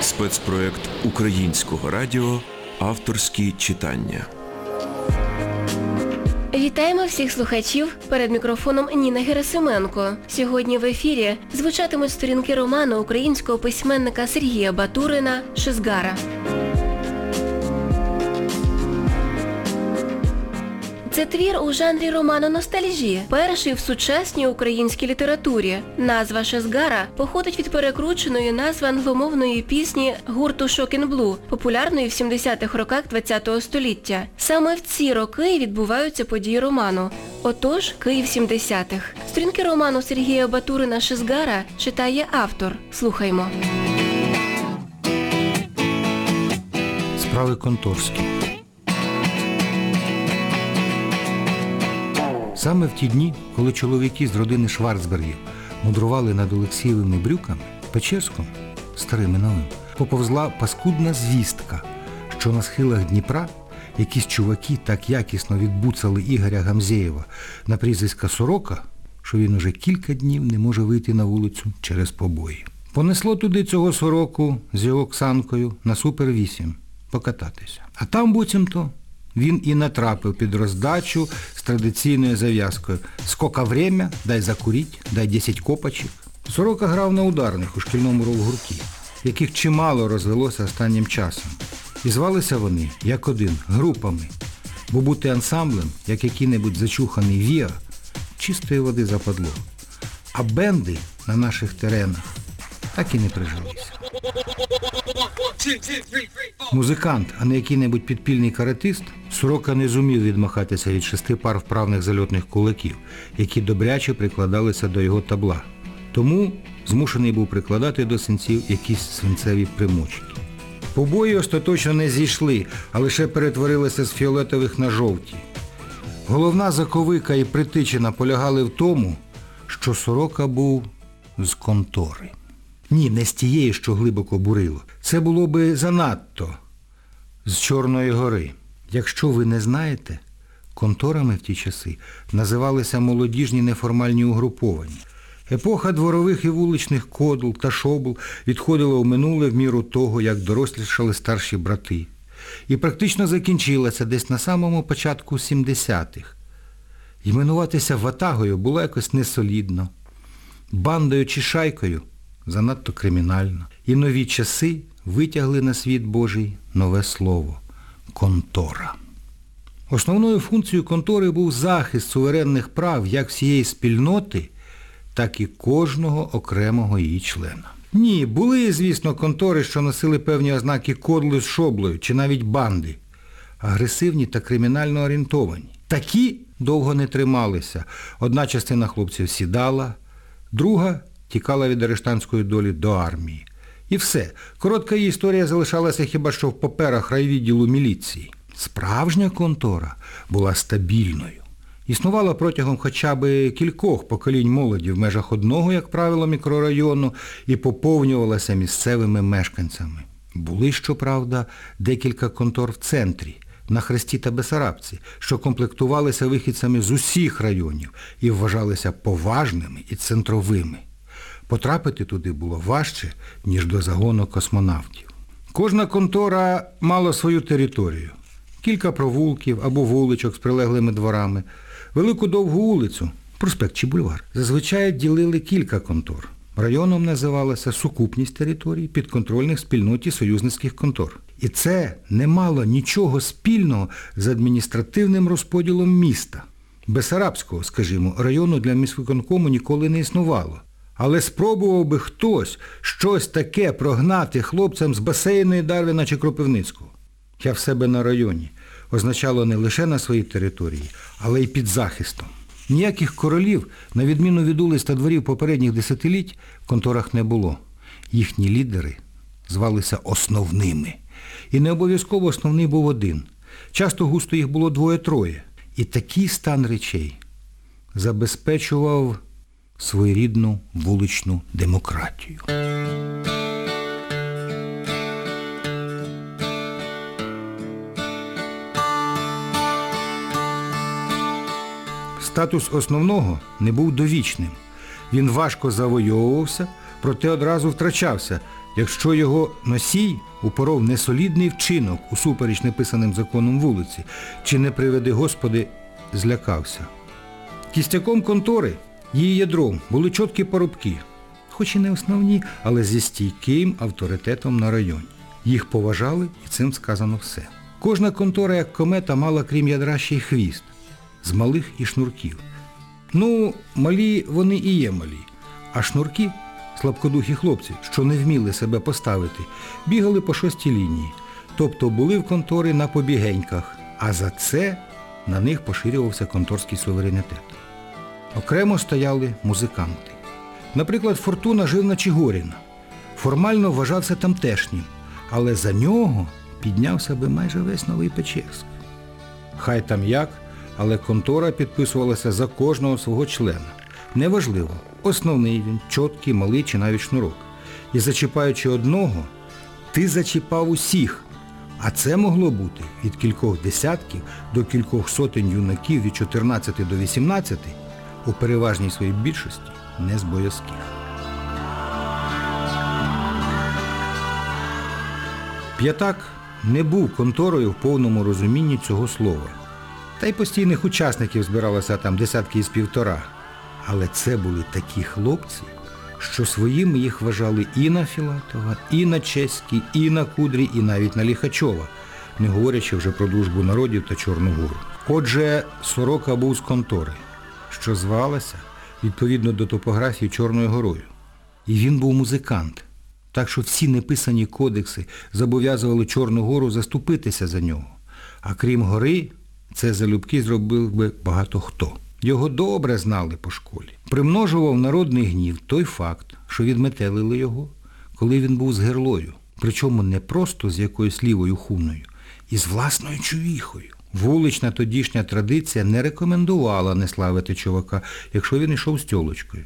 Спецпроект українського радіо Авторські читання. Вітаємо всіх слухачів перед мікрофоном Ніна Герасименко. Сьогодні в ефірі звучатимуть сторінки роману українського письменника Сергія Батурина Шизгара. Це твір у жанрі роману ностальжі, перший в сучасній українській літературі. Назва Шезгара походить від перекрученої назви англомовної пісні гурту Шокінблу, популярної в 70-х роках ХХ століття. Саме в ці роки відбуваються події роману. Отож, Київ 70-х. Сторінки роману Сергія Батурина Шезгара читає автор. Слухаймо. Справи конторські. Саме в ті дні, коли чоловіки з родини Шварцбергів мудрували над Олексієвими брюками, в Печерському, старим і новим, поповзла паскудна звістка, що на схилах Дніпра якісь чуваки так якісно відбуцали Ігоря Гамзєєва на прізвиська Сорока, що він уже кілька днів не може вийти на вулицю через побої. Понесло туди цього сороку з його Оксанкою на Супер 8 покататися. А там буцімто він і натрапив під роздачу з традиційною зав'язкою «Скока время, дай закуріть, дай 10 копачок». Сорока грав на ударних у шкільному рок-гурті, яких чимало розвелося останнім часом. І звалися вони, як один, групами. Бо бути ансамблем, як який-небудь зачуханий віа, чистої води западло. А бенди на наших теренах так і не прижилися. Музикант, а не який-небудь підпільний каратист, Сорока не зумів відмахатися від шести пар вправних зальотних кулаків, які добряче прикладалися до його табла. Тому змушений був прикладати до синців якісь свинцеві примочки. Побої остаточно не зійшли, а лише перетворилися з фіолетових на жовті. Головна заковика і притичина полягали в тому, що сорока був з контори. Ні, не з тієї, що глибоко бурило. Це було би занадто з Чорної гори. Якщо ви не знаєте, конторами в ті часи називалися молодіжні неформальні угруповання. Епоха дворових і вуличних кодл та шобл відходила у минуле в міру того, як дорослішали старші брати. І практично закінчилася десь на самому початку 70-х. Іменуватися ватагою було якось несолідно. Бандою чи шайкою занадто кримінально. І нові часи витягли на світ Божий нове слово контора. Основною функцією контори був захист суверенних прав як всієї спільноти, так і кожного окремого її члена. Ні, були, звісно, контори, що носили певні ознаки кодли з шоблою чи навіть банди, агресивні та кримінально орієнтовані. Такі довго не трималися. Одна частина хлопців сідала, друга тікала від арештантської долі до армії. І все. Коротка її історія залишалася хіба що в паперах райвідділу міліції. Справжня контора була стабільною. Існувала протягом хоча б кількох поколінь молоді в межах одного, як правило, мікрорайону і поповнювалася місцевими мешканцями. Були, щоправда, декілька контор в центрі, на Хресті та Бесарабці, що комплектувалися вихідцями з усіх районів і вважалися поважними і центровими. Потрапити туди було важче, ніж до загону космонавтів. Кожна контора мала свою територію. Кілька провулків або вуличок з прилеглими дворами. Велику довгу вулицю, проспект чи бульвар, зазвичай ділили кілька контор. Районом називалася сукупність територій підконтрольних спільноті союзницьких контор. І це не мало нічого спільного з адміністративним розподілом міста. Бесарабського, скажімо, району для міськвиконкому ніколи не існувало. Але спробував би хтось щось таке прогнати хлопцям з басейної Дарвіна чи Кропивницького. Я в себе на районі означало не лише на своїй території, але й під захистом. Ніяких королів, на відміну від улиць та дворів попередніх десятиліть, в конторах не було. Їхні лідери звалися основними. І не обов'язково основний був один. Часто густо їх було двоє-троє. І такий стан речей забезпечував своєрідну вуличну демократію. Статус основного не був довічним. Він важко завойовувався, проте одразу втрачався, якщо його носій упоров несолідний вчинок усупереч неписаним законом вулиці, чи не приведи Господи, злякався. Кістяком контори, її ядром, були чіткі порубки, хоч і не основні, але зі стійким авторитетом на районі. Їх поважали і цим сказано все. Кожна контора, як комета, мала крім ядра ще й хвіст, з малих і шнурків. Ну, малі вони і є малі, а шнурки, слабкодухі хлопці, що не вміли себе поставити, бігали по шостій лінії, тобто були в контори на побігеньках, а за це на них поширювався конторський суверенітет. Окремо стояли музиканти. Наприклад, Фортуна жив на Чигоріна. Формально вважався тамтешнім, але за нього піднявся би майже весь новий Печерськ. Хай там як, але контора підписувалася за кожного свого члена. Неважливо, основний він, чіткий, малий чи навіть шнурок. І зачіпаючи одного, ти зачіпав усіх. А це могло бути від кількох десятків до кількох сотень юнаків від 14 до 18, у переважній своїй більшості не з боязких. П'ятак не був конторою в повному розумінні цього слова. Та й постійних учасників збиралося там десятки із півтора. Але це були такі хлопці, що своїми їх вважали і на Філатова, і на Чеський, і на Кудрі, і навіть на Ліхачова, не говорячи вже про дружбу народів та Чорну Гору. Отже, Сорока був з контори, що звалася відповідно до топографії Чорною горою. І він був музикант. Так що всі неписані кодекси зобов'язували Чорну гору заступитися за нього. А крім гори, це залюбки зробив би багато хто. Його добре знали по школі. Примножував народний гнів той факт, що відметелили його, коли він був з герлою. Причому не просто з якоюсь лівою хуною, і з власною чувіхою. Вулична тодішня традиція не рекомендувала не славити чувака, якщо він йшов з тьолочкою.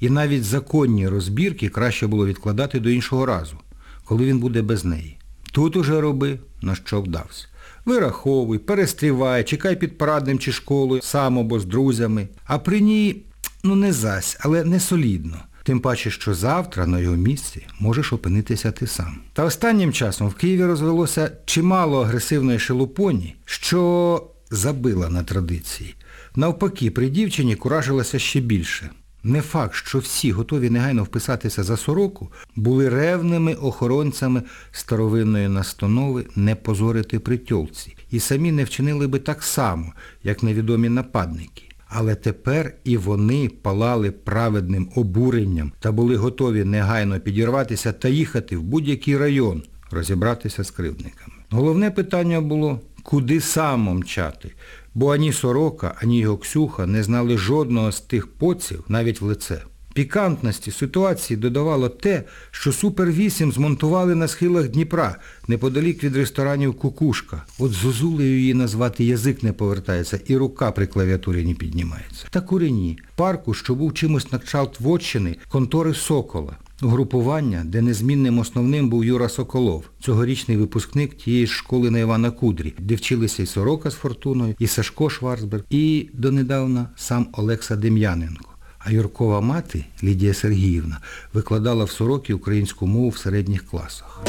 І навіть законні розбірки краще було відкладати до іншого разу, коли він буде без неї. Тут уже роби, на що вдався. Вираховуй, перестрівай, чекай під парадним чи школою, сам або з друзями. А при ній, ну не зась, але не солідно. Тим паче, що завтра на його місці можеш опинитися ти сам. Та останнім часом в Києві розвелося чимало агресивної шелупоні, що забила на традиції. Навпаки, при дівчині куражилося ще більше. Не факт, що всі готові негайно вписатися за сороку, були ревними охоронцями старовинної настанови не позорити при тьолці і самі не вчинили би так само, як невідомі нападники. Але тепер і вони палали праведним обуренням та були готові негайно підірватися та їхати в будь-який район, розібратися з кривдниками. Головне питання було, куди саме мчати, бо ані Сорока, ані його Ксюха не знали жодного з тих поців навіть в лице. Пікантності ситуації додавало те, що Супер-8 змонтували на схилах Дніпра, неподалік від ресторанів Кукушка. От зозулею її назвати язик не повертається і рука при клавіатурі не піднімається. Та курені, парку, що був чимось на кшталт Вотчини, контори Сокола. Угрупування, де незмінним основним був Юра Соколов, цьогорічний випускник тієї ж школи на Івана Кудрі, де вчилися і Сорока з Фортуною, і Сашко Шварцберг, і донедавна сам Олекса Дем'яненко. А Юркова мати, Лідія Сергіївна, викладала в Сорокі українську мову в середніх класах.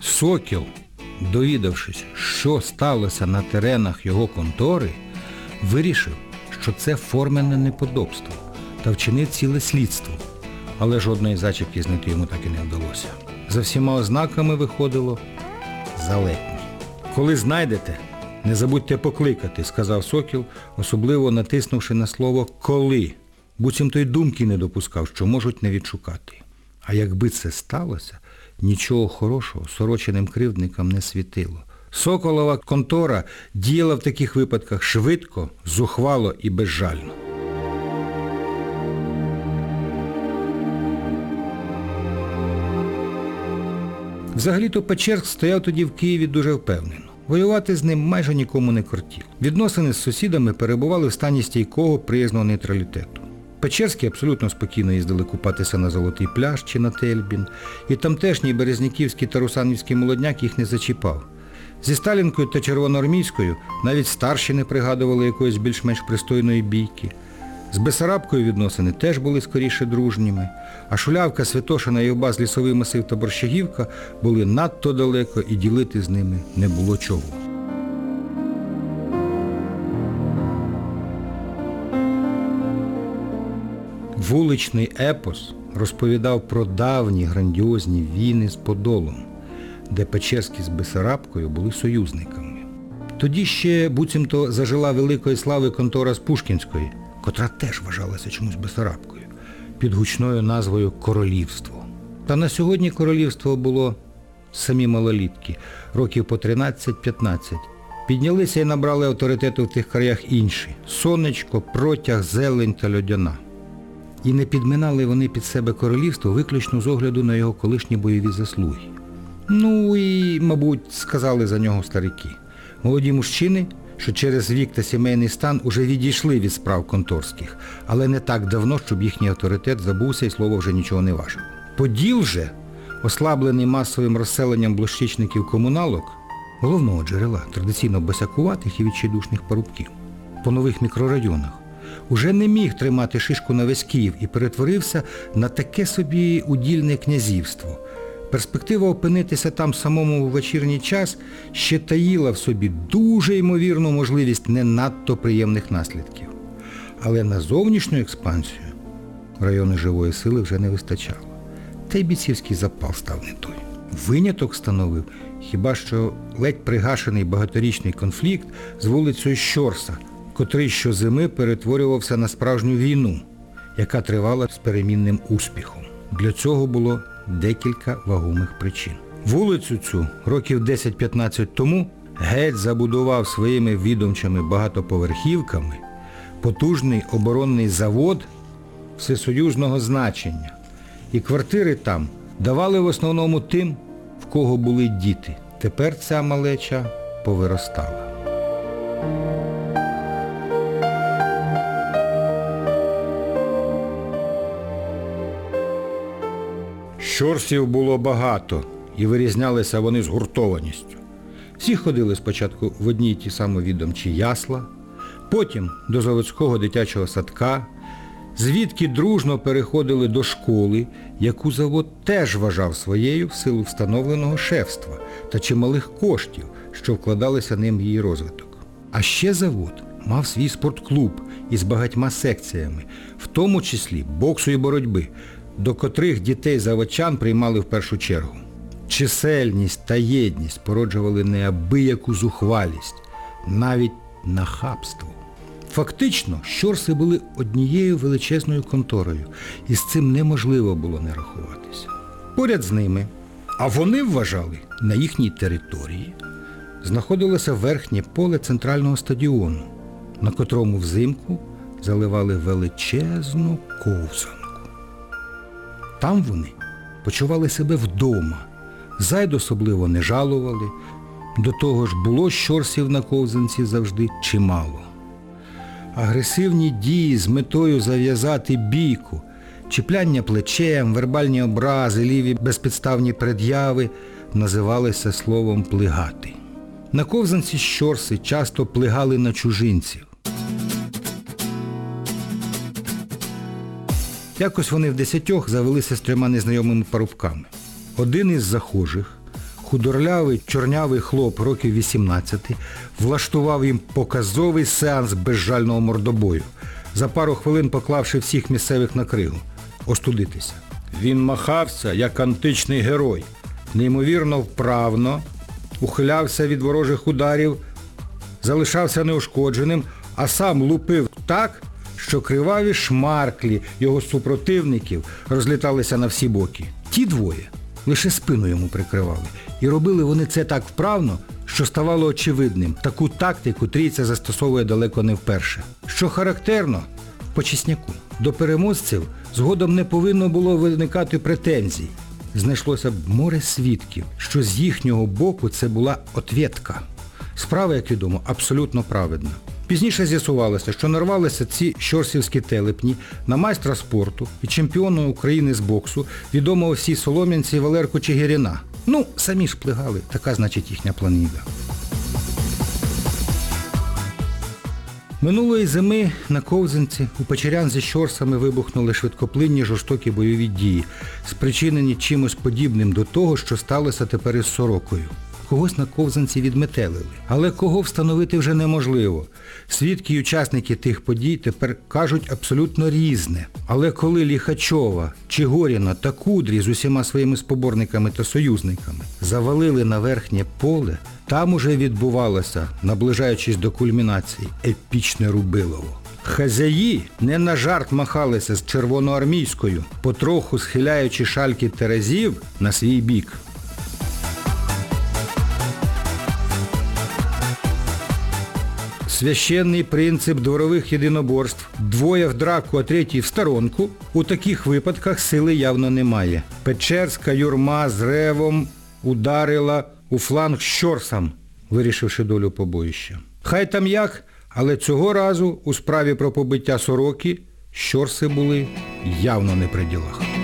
Сокіл, довідавшись, що сталося на теренах його контори, вирішив, що це формене неподобство та вчинив ціле слідство. Але жодної зачіпки знайти йому так і не вдалося. За всіма ознаками виходило залетні. Коли знайдете, не забудьте покликати, сказав Сокіл, особливо натиснувши на слово коли. Буцімто й думки не допускав, що можуть не відшукати. А якби це сталося, нічого хорошого сороченим кривдникам не світило. Соколова контора діяла в таких випадках швидко, зухвало і безжально. Взагалі-то Печерськ стояв тоді в Києві дуже впевнено. Воювати з ним майже нікому не кортів. Відносини з сусідами перебували в стані стійкого приязного нейтралітету. Печерські абсолютно спокійно їздили купатися на Золотий пляж чи на Тельбін, і тамтешній Березняківський та Русанівський молодняк їх не зачіпав. Зі Сталінкою та Червоноармійською навіть старші не пригадували якоїсь більш-менш пристойної бійки. З Бесарабкою відносини теж були скоріше дружніми, а Шулявка, Святошина, Євбаз, Лісовий масив та Борщагівка були надто далеко і ділити з ними не було чого. Вуличний епос розповідав про давні грандіозні війни з Подолом, де Печерські з Бесарабкою були союзниками. Тоді ще буцімто зажила великої слави контора з Пушкінської, котра теж вважалася чомусь Бесарабкою, під гучною назвою Королівство. Та на сьогодні королівство було самі малолітки, років по 13-15. Піднялися і набрали авторитету в тих краях інші – сонечко, протяг, зелень та льодяна. І не підминали вони під себе королівство виключно з огляду на його колишні бойові заслуги. Ну і, мабуть, сказали за нього старики. Молоді мужчини, що через вік та сімейний стан уже відійшли від справ конторських, але не так давно, щоб їхній авторитет забувся і слово вже нічого не важило. Поділ же, ослаблений масовим розселенням блощичників комуналок, головного джерела традиційно босякуватих і відчайдушних парубків, по нових мікрорайонах, уже не міг тримати шишку на весь Київ і перетворився на таке собі удільне князівство. Перспектива опинитися там самому у вечірній час ще таїла в собі дуже ймовірну можливість не надто приємних наслідків. Але на зовнішню експансію райони живої сили вже не вистачало. Та й бійцівський запал став не той. Виняток становив хіба що ледь пригашений багаторічний конфлікт з вулицею Щорса, котрий щозими перетворювався на справжню війну, яка тривала з перемінним успіхом. Для цього було декілька вагомих причин. Вулицю цю років 10-15 тому геть забудував своїми відомчими багатоповерхівками потужний оборонний завод всесоюзного значення. І квартири там давали в основному тим, в кого були діти. Тепер ця малеча повиростала. Щорсів було багато, і вирізнялися вони згуртованістю. Всі ходили спочатку в одній й ті самі відомчі ясла, потім до заводського дитячого садка, звідки дружно переходили до школи, яку завод теж вважав своєю в силу встановленого шефства та чималих коштів, що вкладалися ним в її розвиток. А ще завод мав свій спортклуб із багатьма секціями, в тому числі боксу і боротьби, до котрих дітей заводчан приймали в першу чергу. Чисельність та єдність породжували неабияку зухвалість, навіть нахабство. Фактично, щорси були однією величезною конторою, і з цим неможливо було не рахуватися. Поряд з ними, а вони вважали, на їхній території знаходилося верхнє поле центрального стадіону, на котрому взимку заливали величезну ковзанку. Там вони почували себе вдома, зайд особливо не жалували, до того ж було щорсів на ковзанці завжди чимало. Агресивні дії з метою зав'язати бійку, чіпляння плечем, вербальні образи, ліві безпідставні пред'яви називалися словом плигати. На ковзанці щорси часто плигали на чужинців. Якось вони в десятьох завелися з трьома незнайомими парубками. Один із захожих, худорлявий чорнявий хлоп років 18, влаштував їм показовий сеанс безжального мордобою, за пару хвилин поклавши всіх місцевих на кригу. Остудитися. Він махався, як античний герой, неймовірно вправно, ухилявся від ворожих ударів, залишався неушкодженим, а сам лупив так, що криваві шмарклі його супротивників розліталися на всі боки. Ті двоє лише спину йому прикривали. І робили вони це так вправно, що ставало очевидним. Таку тактику трійця застосовує далеко не вперше. Що характерно, по чесняку. До переможців згодом не повинно було виникати претензій. Знайшлося б море свідків, що з їхнього боку це була отвєтка. Справа, як відомо, абсолютно праведна. Пізніше з'ясувалося, що нарвалися ці щорсівські телепні на майстра спорту і чемпіона України з боксу, відомого всій солом'янці Валерку Чигиріна. Ну, самі ж плигали, така значить їхня планіда. Минулої зими на Ковзанці у Печерян зі щорсами вибухнули швидкоплинні жорстокі бойові дії, спричинені чимось подібним до того, що сталося тепер із Сорокою. Когось на Ковзанці відметелили. Але кого встановити вже неможливо. Свідки й учасники тих подій тепер кажуть абсолютно різне. Але коли Ліхачова, Чигоріна та Кудрі з усіма своїми споборниками та союзниками завалили на верхнє поле, там уже відбувалося, наближаючись до кульмінації, епічне рубилово. Хазяї не на жарт махалися з червоноармійською, потроху схиляючи шальки терезів на свій бік. Священний принцип дворових єдиноборств. Двоє в драку, а третій в сторонку. У таких випадках сили явно немає. Печерська юрма з ревом ударила у фланг щорсам, вирішивши долю побоїща. Хай там як, але цього разу у справі про побиття сороки щорси були явно не при ділах.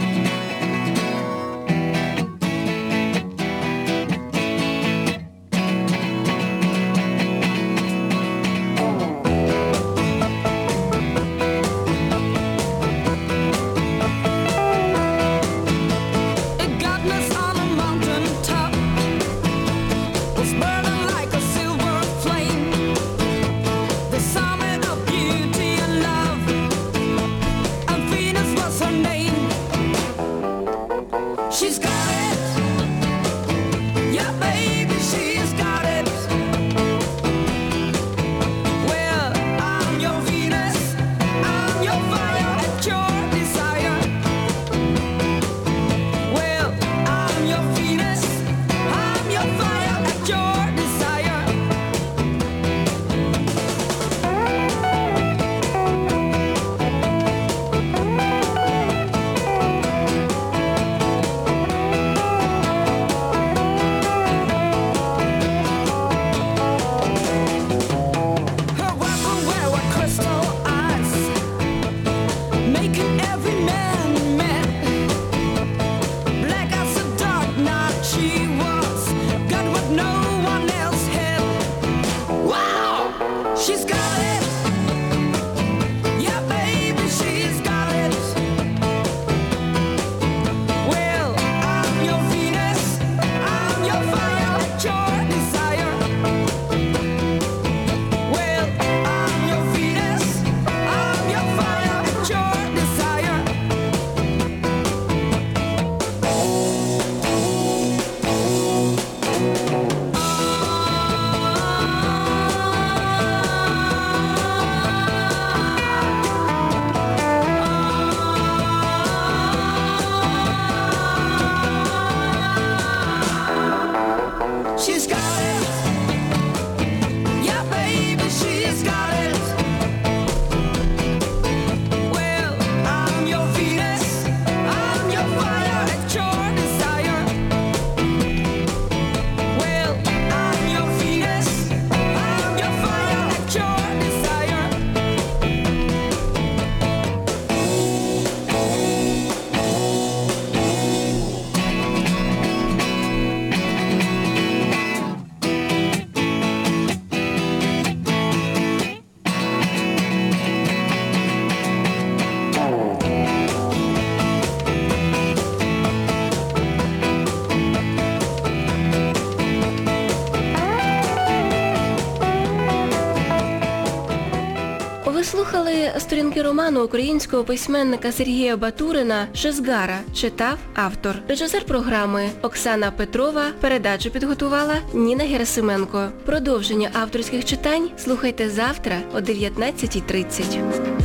Роману українського письменника Сергія Батурина «Шезгара». Читав автор. Режисер програми Оксана Петрова. Передачу підготувала Ніна Герасименко. Продовження авторських читань слухайте завтра о 19.30.